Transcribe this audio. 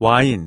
와인